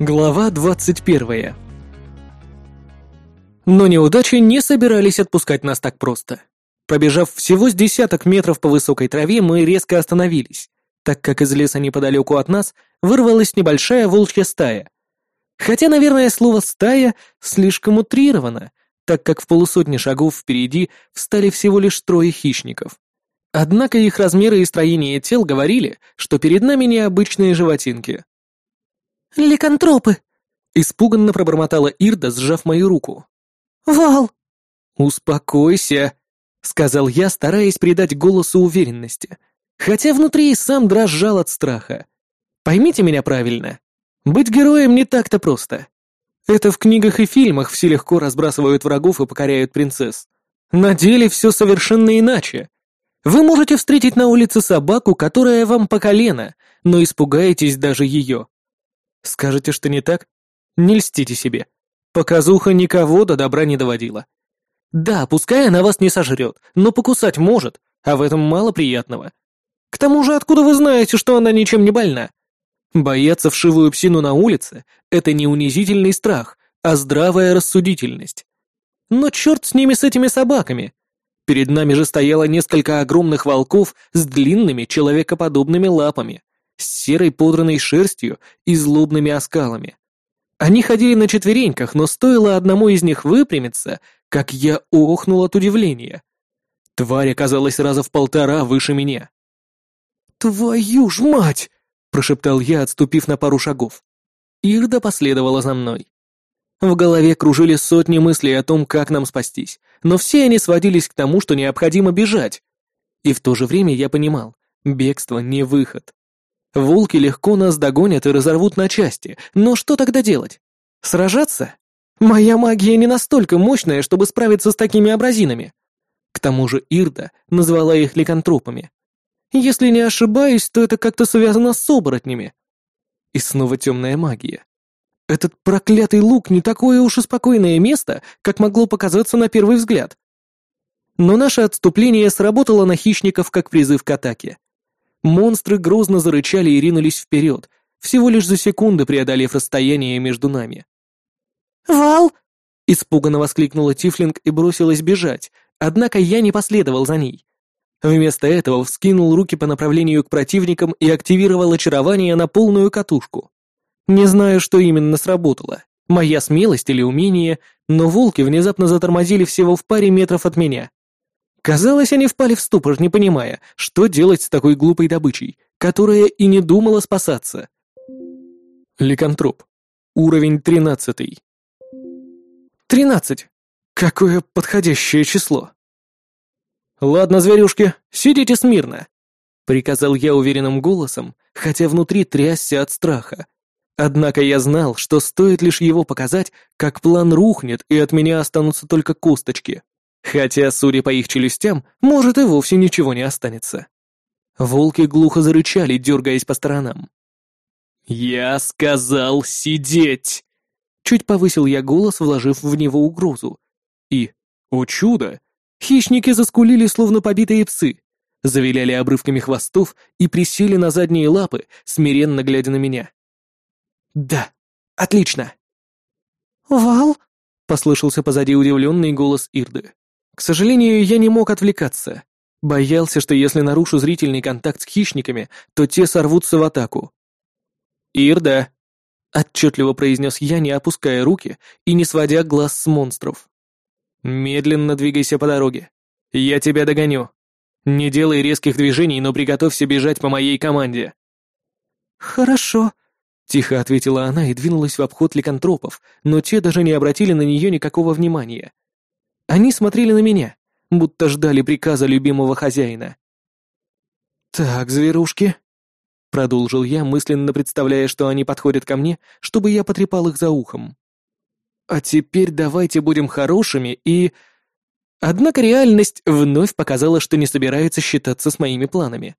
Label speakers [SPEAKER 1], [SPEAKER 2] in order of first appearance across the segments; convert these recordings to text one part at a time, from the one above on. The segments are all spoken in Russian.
[SPEAKER 1] Глава 21. Но неудачи не собирались отпускать нас так просто. Пробежав всего с десяток метров по высокой траве, мы резко остановились, так как из леса неподалеку от нас вырвалась небольшая волчья стая. Хотя, наверное, слово «стая» слишком утрировано, так как в полусотни шагов впереди встали всего лишь трое хищников. Однако их размеры и строение тел говорили, что перед нами необычные животинки.
[SPEAKER 2] «Ликантропы!»
[SPEAKER 1] — испуганно пробормотала Ирда, сжав мою руку.
[SPEAKER 2] «Вал!»
[SPEAKER 1] «Успокойся», — сказал я, стараясь придать голосу уверенности, хотя внутри и сам дрожал от страха. «Поймите меня правильно. Быть героем не так-то просто. Это в книгах и фильмах все легко разбрасывают врагов и покоряют принцесс. На деле все совершенно иначе. Вы можете встретить на улице собаку, которая вам по колено, но испугаетесь даже ее. Скажете, что не так? Не льстите себе. Показуха никого до добра не доводила. Да, пускай она вас не сожрет, но покусать может, а в этом мало приятного. К тому же, откуда вы знаете, что она ничем не больна? Бояться вшивую псину на улице — это не унизительный страх, а здравая рассудительность. Но черт с ними, с этими собаками. Перед нами же стояло несколько огромных волков с длинными человекоподобными лапами с серой подранной шерстью и злобными оскалами. Они ходили на четвереньках, но стоило одному из них выпрямиться, как я охнул от удивления. Тварь оказалась раза в полтора выше меня. «Твою ж мать!» — прошептал я, отступив на пару шагов. Ирда последовала за мной. В голове кружили сотни мыслей о том, как нам спастись, но все они сводились к тому, что необходимо бежать. И в то же время я понимал, бегство не выход. Волки легко нас догонят и разорвут на части, но что тогда делать? Сражаться? Моя магия не настолько мощная, чтобы справиться с такими абразинами. К тому же Ирда назвала их ликантропами. Если не ошибаюсь, то это как-то связано с оборотнями. И снова темная магия. Этот проклятый лук не такое уж и спокойное место, как могло показаться на первый взгляд. Но наше отступление сработало на хищников как призыв к атаке. Монстры грозно зарычали и ринулись вперед, всего лишь за секунды преодолев расстояние между нами.
[SPEAKER 2] «Вал!»
[SPEAKER 1] — испуганно воскликнула Тифлинг и бросилась бежать, однако я не последовал за ней. Вместо этого вскинул руки по направлению к противникам и активировал очарование на полную катушку. Не знаю, что именно сработало, моя смелость или умение, но волки внезапно затормозили всего в паре метров от меня. Казалось, они впали в ступор, не понимая, что делать с такой глупой добычей, которая и не думала спасаться. Ликантроп. Уровень тринадцатый. Тринадцать. Какое подходящее число. Ладно, зверюшки, сидите смирно, приказал я уверенным голосом, хотя внутри трясся от страха. Однако я знал, что стоит лишь его показать, как план рухнет, и от меня останутся только косточки. Хотя, судя по их челюстям, может и вовсе ничего не останется. Волки глухо зарычали, дергаясь по сторонам. «Я сказал сидеть!» Чуть повысил я голос, вложив в него угрозу. И, о чудо, хищники заскулили, словно побитые псы, завиляли обрывками хвостов и присели на задние лапы, смиренно глядя на меня. «Да, отлично!»
[SPEAKER 2] «Вал?»
[SPEAKER 1] — послышался позади удивленный голос Ирды. К сожалению, я не мог отвлекаться. Боялся, что если нарушу зрительный контакт с хищниками, то те сорвутся в атаку. «Ирда!» — отчетливо произнес я, не опуская руки и не сводя глаз с монстров. «Медленно двигайся по дороге. Я тебя догоню. Не делай резких движений, но приготовься бежать по моей команде».
[SPEAKER 2] «Хорошо», —
[SPEAKER 1] тихо ответила она и двинулась в обход ликантропов, но те даже не обратили на нее никакого внимания. Они смотрели на меня, будто ждали приказа любимого хозяина. «Так, зверушки», — продолжил я, мысленно представляя, что они подходят ко мне, чтобы я потрепал их за ухом. «А теперь давайте будем хорошими и...» Однако реальность вновь показала, что не собирается считаться с моими планами.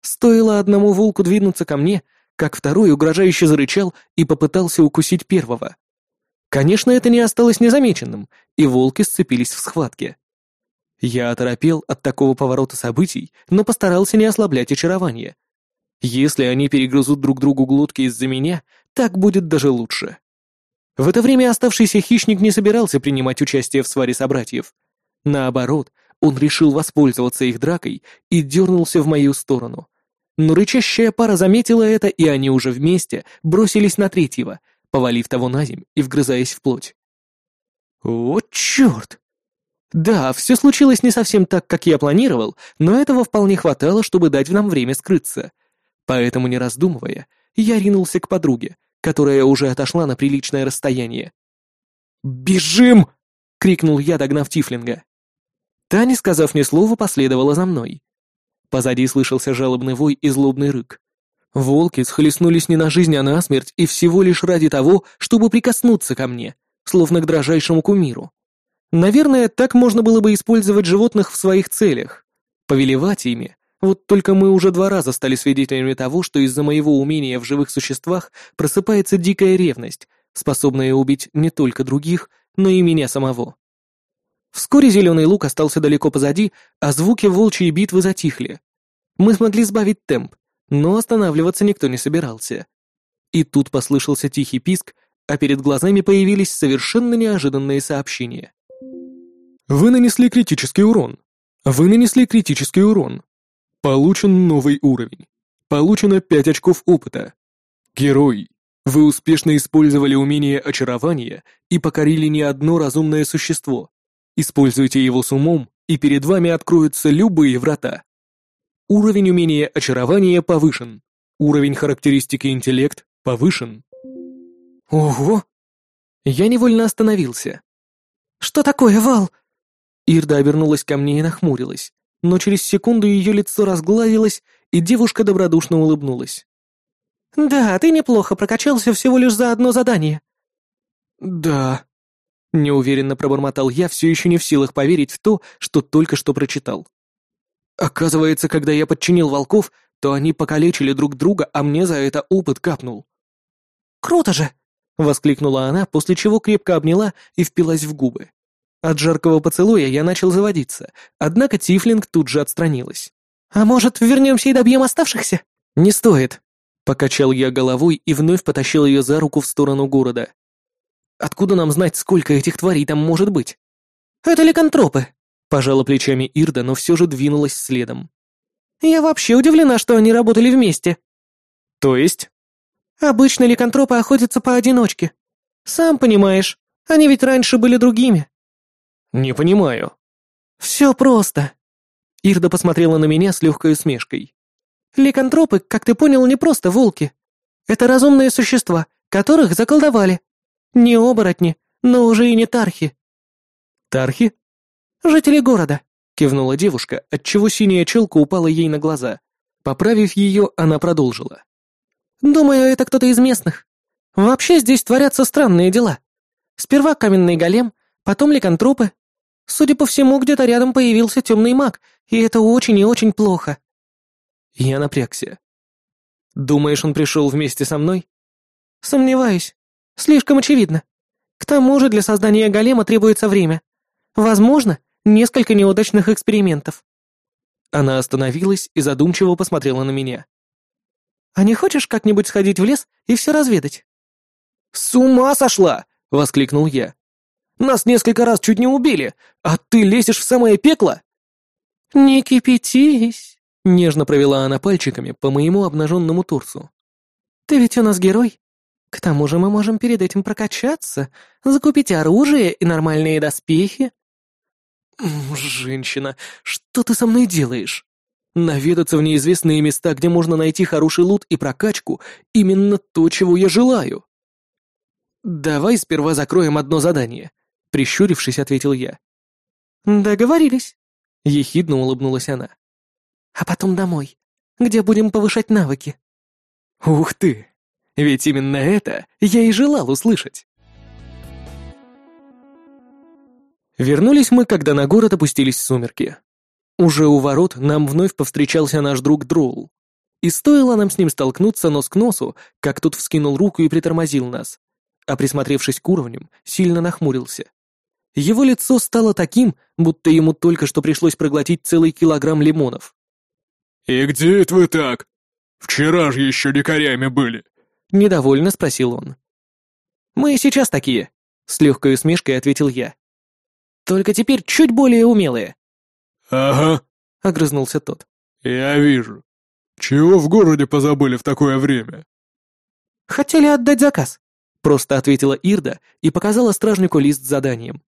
[SPEAKER 1] Стоило одному волку двинуться ко мне, как второй угрожающе зарычал и попытался укусить первого. Конечно, это не осталось незамеченным, и волки сцепились в схватке. Я оторопел от такого поворота событий, но постарался не ослаблять очарование. Если они перегрызут друг другу глотки из-за меня, так будет даже лучше. В это время оставшийся хищник не собирался принимать участие в сваре собратьев. Наоборот, он решил воспользоваться их дракой и дернулся в мою сторону. Но рычащая пара заметила это, и они уже вместе бросились на третьего, повалив того на земь и вгрызаясь в плоть. Вот черт! Да, все случилось не совсем так, как я планировал, но этого вполне хватало, чтобы дать нам время скрыться. Поэтому, не раздумывая, я ринулся к подруге, которая уже отошла на приличное расстояние. «Бежим!» — крикнул я, догнав Тифлинга. Та, не сказав ни слова, последовала за мной. Позади слышался жалобный вой и злобный рык. Волки схлестнулись не на жизнь, а на смерть, и всего лишь ради того, чтобы прикоснуться ко мне, словно к дрожайшему кумиру. Наверное, так можно было бы использовать животных в своих целях, повелевать ими. Вот только мы уже два раза стали свидетелями того, что из-за моего умения в живых существах просыпается дикая ревность, способная убить не только других, но и меня самого. Вскоре зеленый лук остался далеко позади, а звуки волчьей битвы затихли. Мы смогли сбавить темп, но останавливаться никто не собирался. И тут послышался тихий писк, а перед глазами появились совершенно неожиданные сообщения. Вы нанесли критический урон. Вы нанесли критический урон. Получен новый уровень. Получено 5 очков опыта. Герой. Вы успешно использовали умение очарования и покорили не одно разумное существо. Используйте его с умом, и перед вами откроются любые врата. Уровень умения очарования повышен. Уровень характеристики интеллект повышен. Ого! Я невольно остановился.
[SPEAKER 2] «Что такое, Вал?»
[SPEAKER 1] Ирда обернулась ко мне и нахмурилась, но через секунду ее лицо разгладилось, и девушка добродушно улыбнулась.
[SPEAKER 2] «Да, ты неплохо прокачался всего лишь за одно задание».
[SPEAKER 1] «Да», — неуверенно пробормотал я, все еще не в силах поверить в то, что только что прочитал. «Оказывается, когда я подчинил волков, то они покалечили друг друга, а мне за это опыт капнул».
[SPEAKER 2] «Круто же!»
[SPEAKER 1] — воскликнула она, после чего крепко обняла и впилась в губы. От жаркого поцелуя я начал заводиться, однако Тифлинг тут же отстранилась.
[SPEAKER 2] «А может, вернемся и добьем оставшихся?»
[SPEAKER 1] «Не стоит», — покачал я головой и вновь потащил ее за руку в сторону города. «Откуда нам знать, сколько этих тварей там может быть?»
[SPEAKER 2] «Это ликантропы», —
[SPEAKER 1] пожала плечами Ирда, но все же двинулась следом.
[SPEAKER 2] «Я вообще удивлена, что они работали вместе».
[SPEAKER 1] «То есть?»
[SPEAKER 2] «Обычно ликантропы охотятся поодиночке. Сам понимаешь, они ведь раньше были другими».
[SPEAKER 1] «Не понимаю».
[SPEAKER 2] «Все просто».
[SPEAKER 1] Ирда посмотрела на меня с легкой усмешкой.
[SPEAKER 2] «Ликантропы, как ты понял, не просто волки. Это разумные существа, которых заколдовали. Не оборотни, но уже и не тархи».
[SPEAKER 1] «Тархи?»
[SPEAKER 2] «Жители города», —
[SPEAKER 1] кивнула девушка, отчего синяя челка упала ей на глаза. Поправив ее, она продолжила.
[SPEAKER 2] «Думаю, это кто-то из местных. Вообще здесь творятся странные дела. Сперва каменный голем, потом ликантропы, Судя по всему, где-то рядом появился темный маг, и это очень и очень плохо.
[SPEAKER 1] Я напрягся. Думаешь, он пришел вместе со мной?
[SPEAKER 2] Сомневаюсь. Слишком очевидно. К тому же для создания голема требуется время. Возможно, несколько неудачных экспериментов.
[SPEAKER 1] Она остановилась и задумчиво посмотрела на меня.
[SPEAKER 2] «А не хочешь как-нибудь сходить в лес и все разведать?»
[SPEAKER 1] «С ума сошла!» — воскликнул я. Нас несколько раз чуть не убили, а ты лезешь в самое пекло?»
[SPEAKER 2] «Не кипятись», —
[SPEAKER 1] нежно провела она пальчиками по моему обнаженному торсу.
[SPEAKER 2] «Ты ведь у нас герой. К тому же мы можем перед этим прокачаться, закупить оружие и нормальные доспехи».
[SPEAKER 1] «Женщина, что ты со мной делаешь? Наведаться в неизвестные места, где можно найти хороший лут и прокачку, именно то, чего я желаю». «Давай сперва закроем одно задание», Прищурившись, ответил я.
[SPEAKER 2] «Договорились», —
[SPEAKER 1] ехидно улыбнулась она.
[SPEAKER 2] «А потом домой, где будем повышать навыки».
[SPEAKER 1] «Ух ты! Ведь именно это я и желал услышать». Вернулись мы, когда на город опустились сумерки. Уже у ворот нам вновь повстречался наш друг Дроул. И стоило нам с ним столкнуться нос к носу, как тот вскинул руку и притормозил нас, а присмотревшись к уровням, сильно нахмурился. Его лицо стало таким, будто ему только что пришлось проглотить целый килограмм лимонов.
[SPEAKER 3] «И где это вы так? Вчера же еще дикарями были!»
[SPEAKER 1] — недовольно спросил он. «Мы сейчас такие», — с легкой усмешкой ответил я. «Только теперь чуть более умелые».
[SPEAKER 3] «Ага», —
[SPEAKER 1] огрызнулся тот.
[SPEAKER 3] «Я вижу. Чего в городе позабыли в такое время?»
[SPEAKER 1] «Хотели отдать заказ», — просто ответила Ирда и показала стражнику лист с заданием.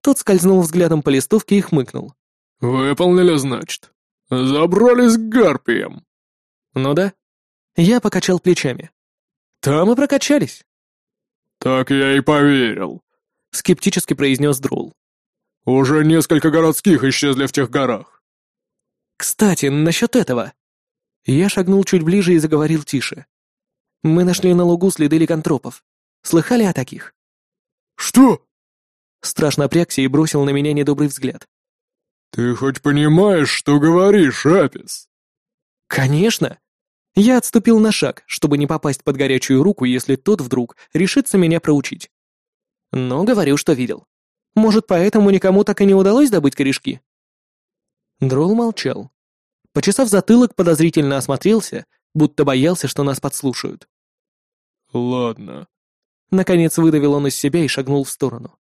[SPEAKER 1] Тот скользнул взглядом по листовке и хмыкнул.
[SPEAKER 3] «Выполнили, значит. Забрались к гарпиям».
[SPEAKER 1] «Ну да». Я покачал плечами. «Там и прокачались».
[SPEAKER 3] «Так я и поверил», —
[SPEAKER 1] скептически произнес Друл.
[SPEAKER 3] «Уже несколько городских исчезли в тех горах».
[SPEAKER 1] «Кстати, насчет этого». Я шагнул чуть ближе и заговорил тише. «Мы нашли на лугу следы ликантропов. Слыхали о таких?»
[SPEAKER 3] «Что?»
[SPEAKER 1] Страшно напрягся и бросил на меня недобрый взгляд.
[SPEAKER 3] «Ты хоть понимаешь, что говоришь, Апис?»
[SPEAKER 1] «Конечно!» Я отступил на шаг, чтобы не попасть под горячую руку, если тот вдруг решится меня проучить. Но говорю, что видел. Может, поэтому никому так и не удалось добыть корешки? Дрол молчал. Почесав затылок, подозрительно осмотрелся, будто боялся, что нас подслушают.
[SPEAKER 3] «Ладно».
[SPEAKER 1] Наконец выдавил он из себя и шагнул в сторону.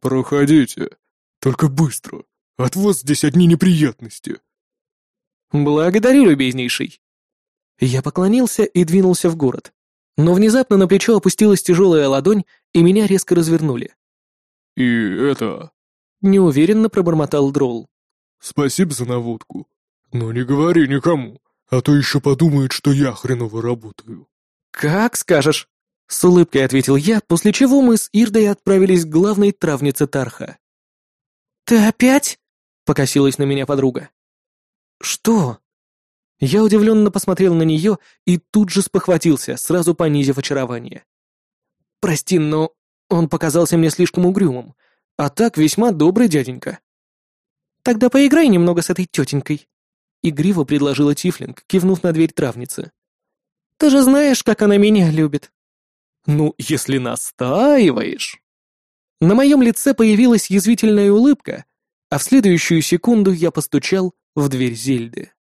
[SPEAKER 3] «Проходите. Только быстро. От вас здесь одни неприятности».
[SPEAKER 1] «Благодарю, любезнейший». Я поклонился и двинулся в город. Но внезапно на плечо опустилась тяжелая ладонь, и меня резко развернули.
[SPEAKER 3] «И это...»
[SPEAKER 1] — неуверенно пробормотал Дролл.
[SPEAKER 3] «Спасибо за наводку. Но не говори никому, а то еще подумают, что я хреново работаю».
[SPEAKER 1] «Как скажешь», — с улыбкой ответил я, после чего мы с Ирдой отправились к главной травнице Тарха. «Ты опять?» — покосилась на меня подруга. «Что?» Я удивленно посмотрел на нее и тут же спохватился, сразу понизив очарование. «Прости, но он показался мне слишком угрюмым, а так весьма добрый дяденька». «Тогда поиграй немного с этой тетенькой», — игриво предложила Тифлинг, кивнув на дверь травницы. «Ты же знаешь, как она меня любит». «Ну, если настаиваешь...» На моем лице появилась язвительная улыбка, а в следующую секунду я постучал в дверь Зельды.